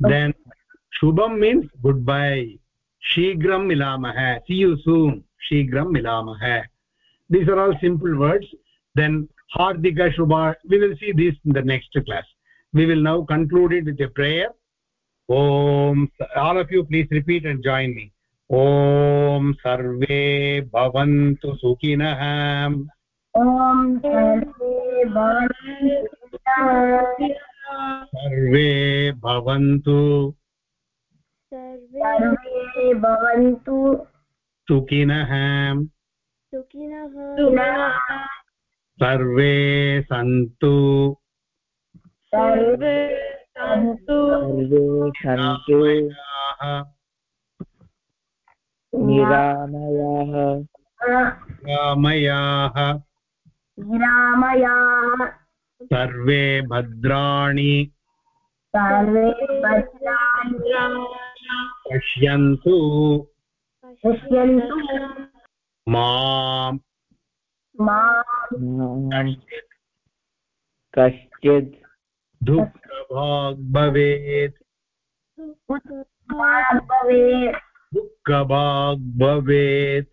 then Shubham means good बै शीघ्रं मिलामः. See you soon शीघ्रं मिलामः. These are all simple words then Hardik Shubha we will see these in the next class we will now concluded with a prayer Om all of you please repeat and join me ॐ सर्वे भवन्तु सुखिनः। सर्वे भवन्तु सर्वे भवन्तु सुखिनः। सुखिनः। सर्वे सन्तु। सर्वे सन्तु। सर्वे सन्तु। निरामयाः, निरामयाः। निरामयाः। निरामयाः। सर्वे भद्राणि। सर्वे भद्राणि। पश्यन्तु। पश्यन्तु। माम्। माँ कश्चित्। दुःखभाग् भवेत् भवेत् दुःखभाग् भवेत्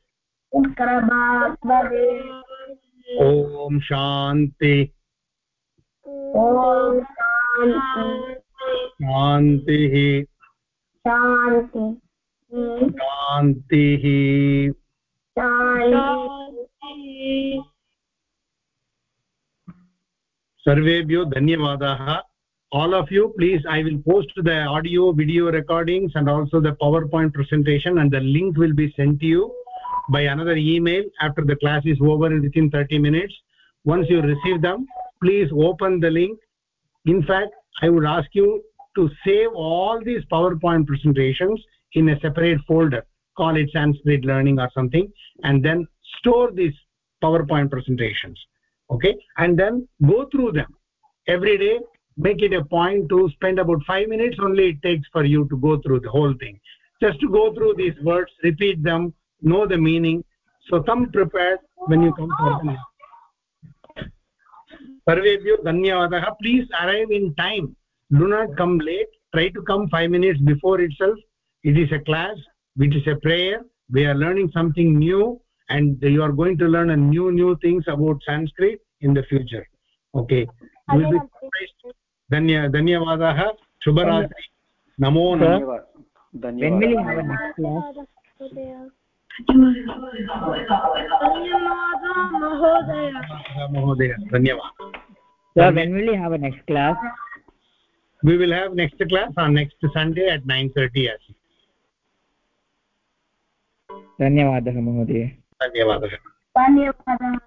ॐ शान्ति। शान्ति। शान्तिः शान्ति सर्वेभ्यो धन्यवादाः all of you please i will post the audio video recordings and also the powerpoint presentation and the link will be sent to you by another email after the class is over within 30 minutes once you receive them please open the link in fact i would ask you to save all these powerpoint presentations in a separate folder call it sanskrit learning or something and then store these powerpoint presentations okay? And then go through them every day make it a point to spend about 5 minutes only it takes for you to go through the whole thing. Just to go through these words repeat them know the meaning. So come prepared when you come for the sarvebhyo dhanyavadah please arrive in time do not come late try to come 5 minutes before itself it is a class which is a prayer we are learning something new and you are going to learn a new new things about sanskrit in the future okay will be surprised धन्य धन्यवादाः शुभरात्रि नमो नमः when will you धन्यवादः have a next class धन्यवादः महोदय महोदय धन्यवादः sir when will you have a next class We will have next class on next sunday at 9:30 as धन्यवादः महोदय। धन्यवादः। धन्यवादः।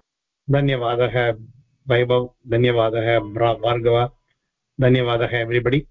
धन्यवादः वैभव। धन्यवादः भार्गव। धन्यवादः एव्रिबडि